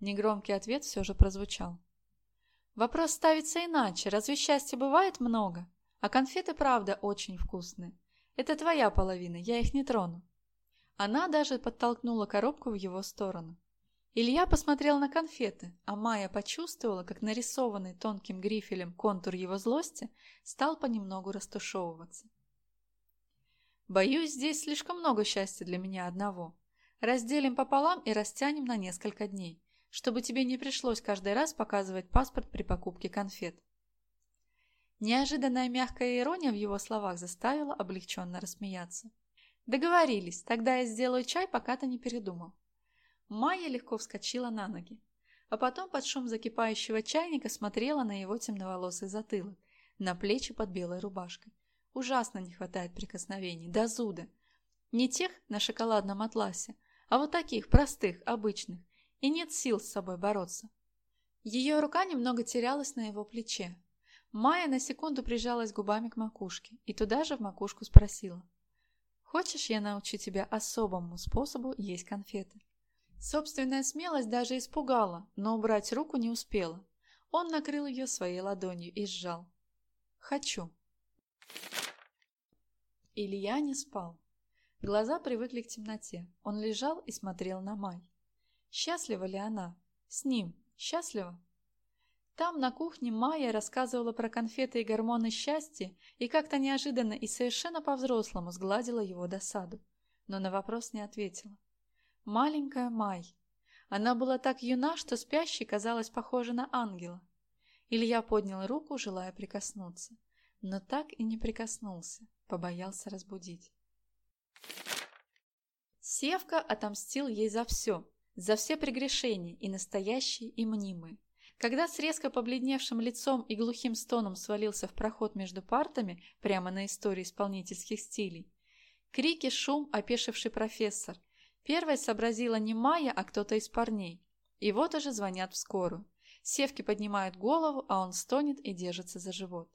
Негромкий ответ все же прозвучал. «Вопрос ставится иначе. Разве счастья бывает много? А конфеты, правда, очень вкусные. Это твоя половина, я их не трону». Она даже подтолкнула коробку в его сторону. Илья посмотрел на конфеты, а Майя почувствовала, как нарисованный тонким грифелем контур его злости стал понемногу растушевываться. «Боюсь, здесь слишком много счастья для меня одного. Разделим пополам и растянем на несколько дней, чтобы тебе не пришлось каждый раз показывать паспорт при покупке конфет». Неожиданная мягкая ирония в его словах заставила облегченно рассмеяться. «Договорились, тогда я сделаю чай, пока ты не передумал». Майя легко вскочила на ноги, а потом под шум закипающего чайника смотрела на его темноволосый затылок, на плечи под белой рубашкой. Ужасно не хватает прикосновений, до зуда. Не тех на шоколадном атласе, а вот таких, простых, обычных, и нет сил с собой бороться. Ее рука немного терялась на его плече. Майя на секунду прижалась губами к макушке и туда же в макушку спросила. «Хочешь, я научу тебя особому способу есть конфеты?» Собственная смелость даже испугала, но убрать руку не успела. Он накрыл ее своей ладонью и сжал. «Хочу». Илья не спал. Глаза привыкли к темноте. Он лежал и смотрел на Май. Счастлива ли она? С ним. Счастлива? Там, на кухне, Майя рассказывала про конфеты и гормоны счастья и как-то неожиданно и совершенно по-взрослому сгладила его досаду, но на вопрос не ответила. Маленькая Май. Она была так юна, что спящей казалась похожа на ангела. Илья поднял руку, желая прикоснуться, но так и не прикоснулся, побоялся разбудить. Севка отомстил ей за все, за все прегрешения, и настоящие, и мнимые. Когда с резко побледневшим лицом и глухим стоном свалился в проход между партами, прямо на истории исполнительских стилей, крики, шум, опешивший профессор, Первой сообразила не Майя, а кто-то из парней. И вот уже звонят в скорую. Севки поднимает голову, а он стонет и держится за живот.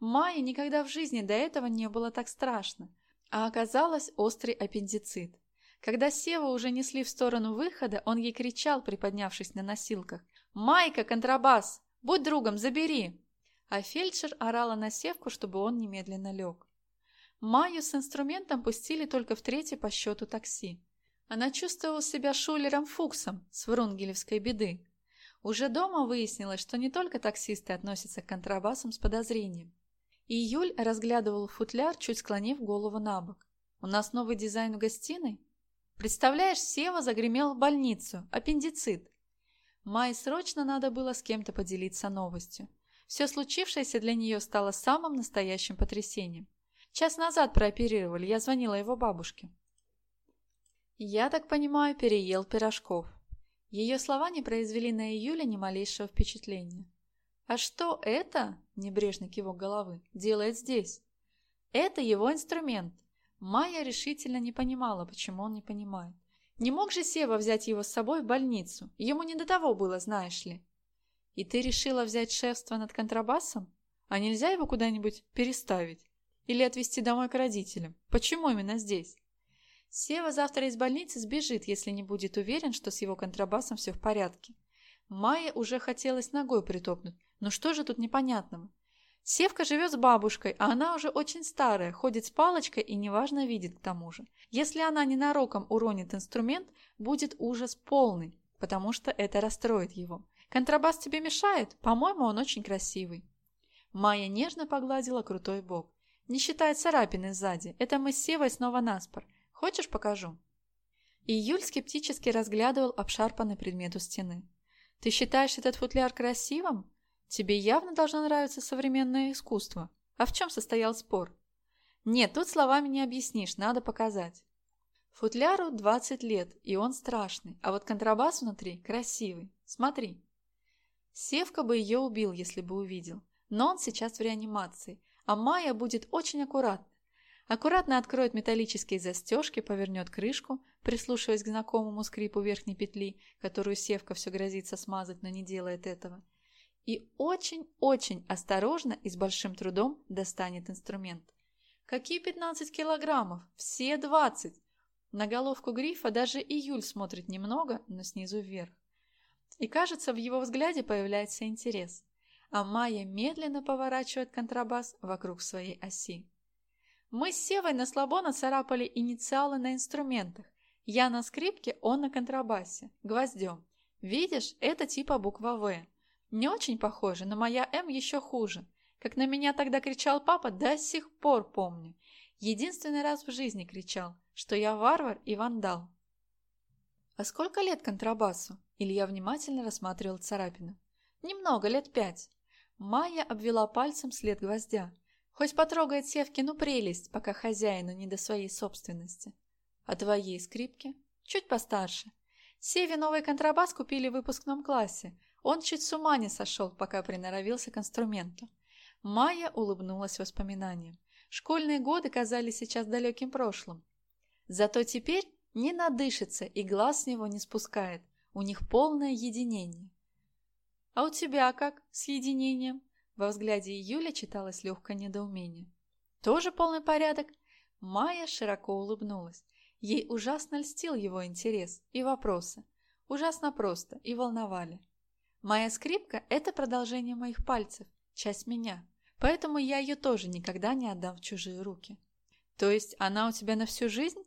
Майе никогда в жизни до этого не было так страшно, а оказалось острый аппендицит. Когда Сева уже несли в сторону выхода, он ей кричал, приподнявшись на носилках. «Майка, контрабас! Будь другом, забери!» А фельдшер орала на Севку, чтобы он немедленно лег. Майю с инструментом пустили только в третье по счету такси. Она чувствовала себя шулером Фуксом с врунгелевской беды. Уже дома выяснилось, что не только таксисты относятся к контрабасам с подозрением. И Юль разглядывал футляр, чуть склонив голову на бок. «У нас новый дизайн в гостиной?» «Представляешь, Сева загремел в больницу. Аппендицит». Май срочно надо было с кем-то поделиться новостью. Все случившееся для нее стало самым настоящим потрясением. Час назад прооперировали, я звонила его бабушке. «Я так понимаю, переел пирожков». Ее слова не произвели на Июля ни малейшего впечатления. «А что это?» – небрежный кивок головы. «Делает здесь?» «Это его инструмент». Майя решительно не понимала, почему он не понимает. Не мог же Сева взять его с собой в больницу? Ему не до того было, знаешь ли. И ты решила взять шефство над контрабасом? А нельзя его куда-нибудь переставить? Или отвезти домой к родителям? Почему именно здесь? Сева завтра из больницы сбежит, если не будет уверен, что с его контрабасом все в порядке. Майе уже хотелось ногой притопнуть. Но что же тут непонятного? Севка живет с бабушкой, а она уже очень старая, ходит с палочкой и неважно видит к тому же. Если она ненароком уронит инструмент, будет ужас полный, потому что это расстроит его. Контрабас тебе мешает? По-моему, он очень красивый. Майя нежно погладила крутой бок. Не считая царапины сзади, это мы с Севой снова наспор. Хочешь, покажу?» И Юль скептически разглядывал обшарпанный предмет у стены. «Ты считаешь этот футляр красивым? Тебе явно должно нравиться современное искусство. А в чем состоял спор?» «Нет, тут словами не объяснишь, надо показать». Футляру 20 лет, и он страшный, а вот контрабас внутри красивый. Смотри. Севка бы ее убил, если бы увидел, но он сейчас в реанимации, а Майя будет очень аккуратна. Аккуратно откроет металлические застежки, повернет крышку, прислушиваясь к знакомому скрипу верхней петли, которую Севка все грозится смазать, но не делает этого. И очень-очень осторожно и с большим трудом достанет инструмент. Какие 15 килограммов? Все 20! На головку грифа даже июль смотрит немного, но снизу вверх. И кажется, в его взгляде появляется интерес. А Майя медленно поворачивает контрабас вокруг своей оси. Мы с Севой на слабо нацарапали инициалы на инструментах. Я на скрипке, он на контрабасе, гвоздем. Видишь, это типа буква «В». Не очень похоже, но моя «М» еще хуже. Как на меня тогда кричал папа, до сих пор помню. Единственный раз в жизни кричал, что я варвар и вандал. А сколько лет контрабасу? Илья внимательно рассматривал царапину. Немного, лет пять. Майя обвела пальцем след гвоздя. Хоть потрогает Севкину прелесть, пока хозяину не до своей собственности. А твоей скрипки? Чуть постарше. Севе новый контрабас купили в выпускном классе. Он чуть с ума не сошел, пока приноровился к инструменту. Майя улыбнулась воспоминаниям. Школьные годы казались сейчас далеким прошлым. Зато теперь не надышится и глаз с него не спускает. У них полное единение. «А у тебя как с единением?» Во взгляде Юли читалось легкое недоумение. «Тоже полный порядок?» Майя широко улыбнулась. Ей ужасно льстил его интерес и вопросы. Ужасно просто и волновали. Моя скрипка – это продолжение моих пальцев, часть меня. Поэтому я ее тоже никогда не отдам в чужие руки. То есть она у тебя на всю жизнь?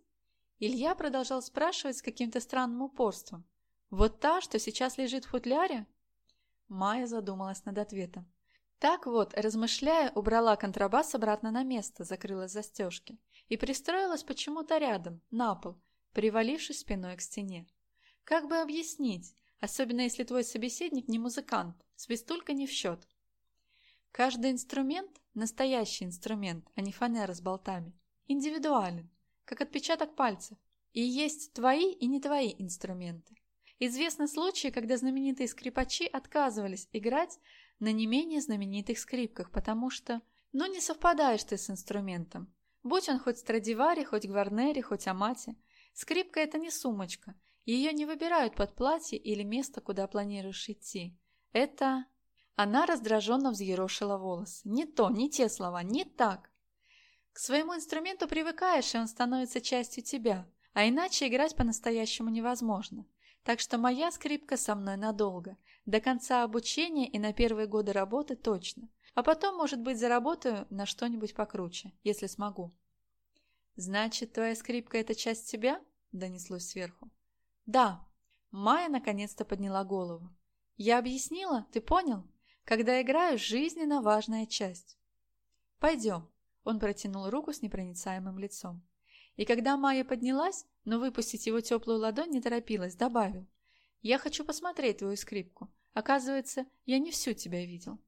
Илья продолжал спрашивать с каким-то странным упорством. Вот та, что сейчас лежит в футляре? Майя задумалась над ответом. Так вот, размышляя, убрала контрабас обратно на место, закрыла застежки и пристроилась почему-то рядом, на пол, привалившись спиной к стене. Как бы объяснить, особенно если твой собеседник не музыкант, свистулька не в счет. Каждый инструмент – настоящий инструмент, а не фанера с болтами, индивидуален, как отпечаток пальцев, и есть твои и не твои инструменты. Известны случаи, когда знаменитые скрипачи отказывались играть на не менее знаменитых скрипках, потому что, ну, не совпадаешь ты с инструментом. Будь он хоть Страдивари, хоть Гварнери, хоть Амати. Скрипка – это не сумочка. Ее не выбирают под платье или место, куда планируешь идти. Это... Она раздраженно взъерошила волосы. Не то, не те слова, не так. К своему инструменту привыкаешь, и он становится частью тебя. А иначе играть по-настоящему невозможно. Так что моя скрипка со мной надолго. До конца обучения и на первые годы работы точно. А потом, может быть, заработаю на что-нибудь покруче, если смогу. «Значит, твоя скрипка – это часть тебя?» – донеслось сверху. «Да». Майя наконец-то подняла голову. «Я объяснила? Ты понял? Когда играю, жизненно важная часть». «Пойдем». Он протянул руку с непроницаемым лицом. И когда Майя поднялась, но выпустить его теплую ладонь не торопилась, добавил. «Я хочу посмотреть твою скрипку. Оказывается, я не всю тебя видел».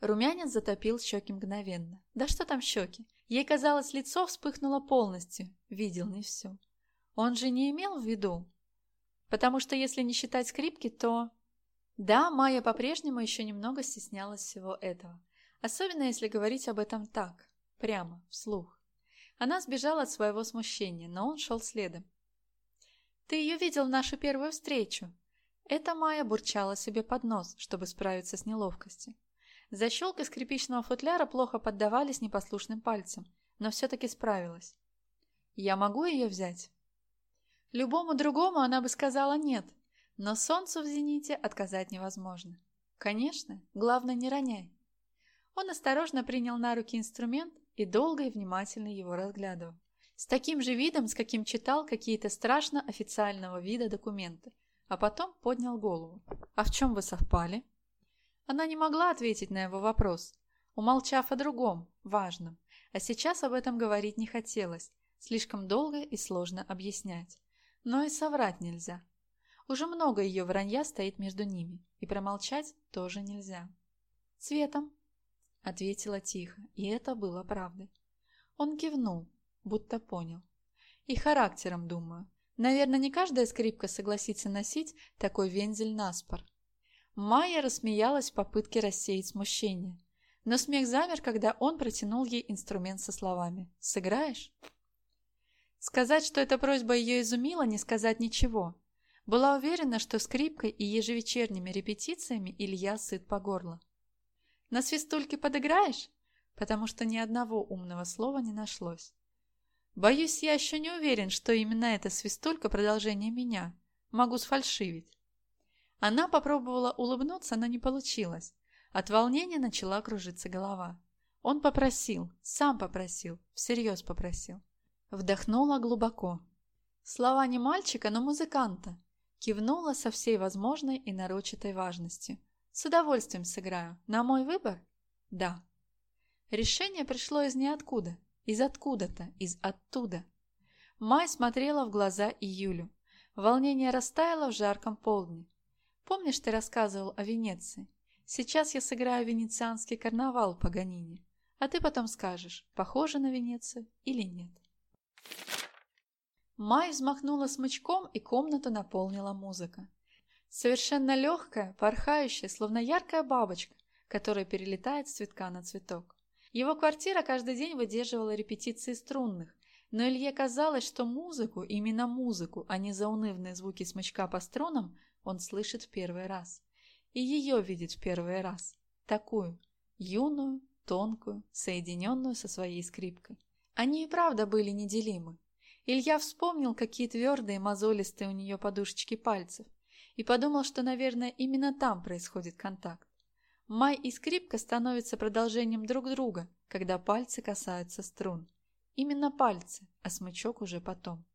Румянец затопил щеки мгновенно. Да что там щеки? Ей казалось, лицо вспыхнуло полностью. Видел не все. Он же не имел в виду. Потому что если не считать скрипки, то... Да, Майя по-прежнему еще немного стеснялась всего этого. Особенно если говорить об этом так, прямо, вслух. Она сбежала от своего смущения, но он шел следом. «Ты ее видел в нашу первую встречу?» Это Майя бурчала себе под нос, чтобы справиться с неловкостью. Защелка скрипичного футляра плохо поддавались непослушным пальцам, но все-таки справилась. «Я могу ее взять?» Любому другому она бы сказала «нет», но солнцу в зените отказать невозможно. «Конечно, главное не роняй». Он осторожно принял на руки инструмент и долго и внимательно его разглядывал. С таким же видом, с каким читал какие-то страшно официального вида документы, а потом поднял голову. «А в чем вы совпали?» Она не могла ответить на его вопрос, умолчав о другом, важном, а сейчас об этом говорить не хотелось, слишком долго и сложно объяснять. Но и соврать нельзя. Уже много ее вранья стоит между ними, и промолчать тоже нельзя. «Цветом», ответила тихо, и это было правдой. Он кивнул, будто понял. И характером, думаю. Наверное, не каждая скрипка согласится носить такой вензель на спор. Майя рассмеялась в попытке рассеять смущение. Но смех замер, когда он протянул ей инструмент со словами «Сыграешь?». Сказать, что эта просьба ее изумила, не сказать ничего. Была уверена, что скрипкой и ежевечерними репетициями Илья сыт по горло. «На свистульке подыграешь?» Потому что ни одного умного слова не нашлось. Боюсь, я еще не уверен, что именно эта свистулька продолжение меня. Могу сфальшивить. Она попробовала улыбнуться, но не получилось. От волнения начала кружиться голова. Он попросил, сам попросил, всерьез попросил. Вдохнула глубоко. Слова не мальчика, но музыканта. Кивнула со всей возможной и нарочитой важностью. С удовольствием сыграю. На мой выбор? Да. Решение пришло из ниоткуда. Из откуда-то, из оттуда. Май смотрела в глаза Июлю. Волнение растаяло в жарком полдне. Помнишь, ты рассказывал о Венеции? Сейчас я сыграю венецианский карнавал по Ганине, а ты потом скажешь, похоже на Венецию или нет. Май взмахнула смычком, и комнату наполнила музыка. Совершенно легкая, порхающая, словно яркая бабочка, которая перелетает с цветка на цветок. Его квартира каждый день выдерживала репетиции струнных, но Илье казалось, что музыку, именно музыку, а не заунывные звуки смычка по струнам, он слышит в первый раз. И ее видит в первый раз. Такую, юную, тонкую, соединенную со своей скрипкой. Они и правда были неделимы. Илья вспомнил, какие твердые, мозолистые у нее подушечки пальцев, и подумал, что, наверное, именно там происходит контакт. Май и скрипка становятся продолжением друг друга, когда пальцы касаются струн. Именно пальцы, а смычок уже потом.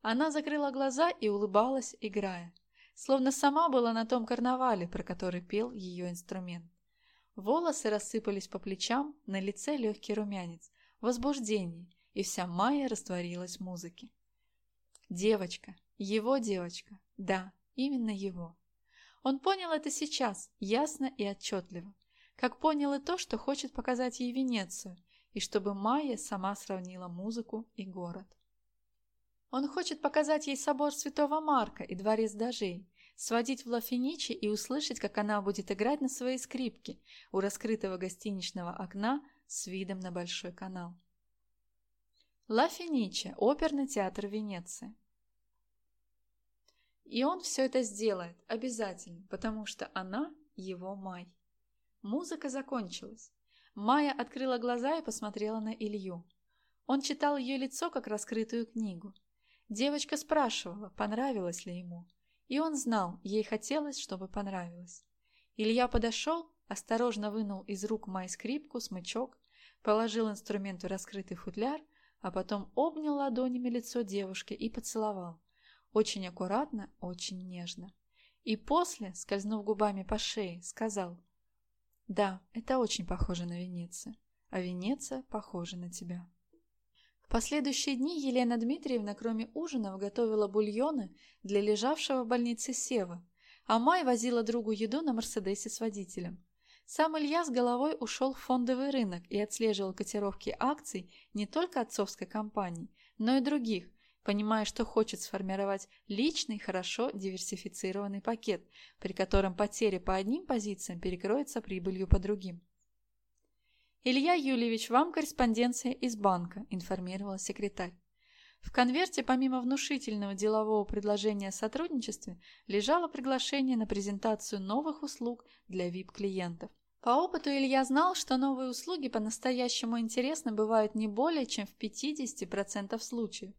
Она закрыла глаза и улыбалась, играя, словно сама была на том карнавале, про который пел ее инструмент. Волосы рассыпались по плечам, на лице легкий румянец, возбуждение, и вся Майя растворилась в музыке. Девочка, его девочка, да, именно его. Он понял это сейчас, ясно и отчетливо, как понял и то, что хочет показать ей Венецию, и чтобы Майя сама сравнила музыку и город. Он хочет показать ей собор Святого Марка и дворец Дожей, сводить в Лафиничи и услышать, как она будет играть на своей скрипке у раскрытого гостиничного окна с видом на Большой канал. Ла Финиче, оперный театр Венеции. И он все это сделает, обязательно, потому что она его Май. Музыка закончилась. Майя открыла глаза и посмотрела на Илью. Он читал ее лицо, как раскрытую книгу. Девочка спрашивала, понравилось ли ему. И он знал, ей хотелось, чтобы понравилось. Илья подошел, осторожно вынул из рук Май скрипку, смычок, положил инструмент в раскрытый футляр – а потом обнял ладонями лицо девушки и поцеловал. Очень аккуратно, очень нежно. И после, скользнув губами по шее, сказал «Да, это очень похоже на Венецию, а Венеция похожа на тебя». В последующие дни Елена Дмитриевна, кроме ужинов, готовила бульоны для лежавшего в больнице Севы, а Май возила другу еду на Мерседесе с водителем. Сам Илья с головой ушел в фондовый рынок и отслеживал котировки акций не только отцовской компании, но и других, понимая, что хочет сформировать личный, хорошо диверсифицированный пакет, при котором потери по одним позициям перекроются прибылью по другим. «Илья Юльевич, вам корреспонденция из банка», – информировала секретарь. В конверте, помимо внушительного делового предложения о сотрудничестве, лежало приглашение на презентацию новых услуг для VIP-клиентов. По опыту Илья знал, что новые услуги по-настоящему интересны бывают не более чем в 50% случаев.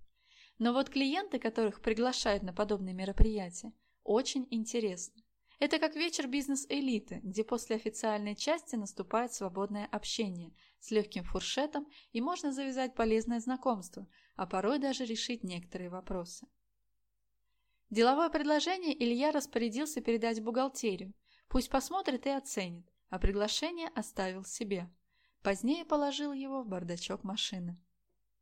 Но вот клиенты, которых приглашают на подобные мероприятия, очень интересны. Это как вечер бизнес-элиты, где после официальной части наступает свободное общение с легким фуршетом и можно завязать полезное знакомство, а порой даже решить некоторые вопросы. Деловое предложение Илья распорядился передать в бухгалтерию. Пусть посмотрит и оценит, а приглашение оставил себе. Позднее положил его в бардачок машины.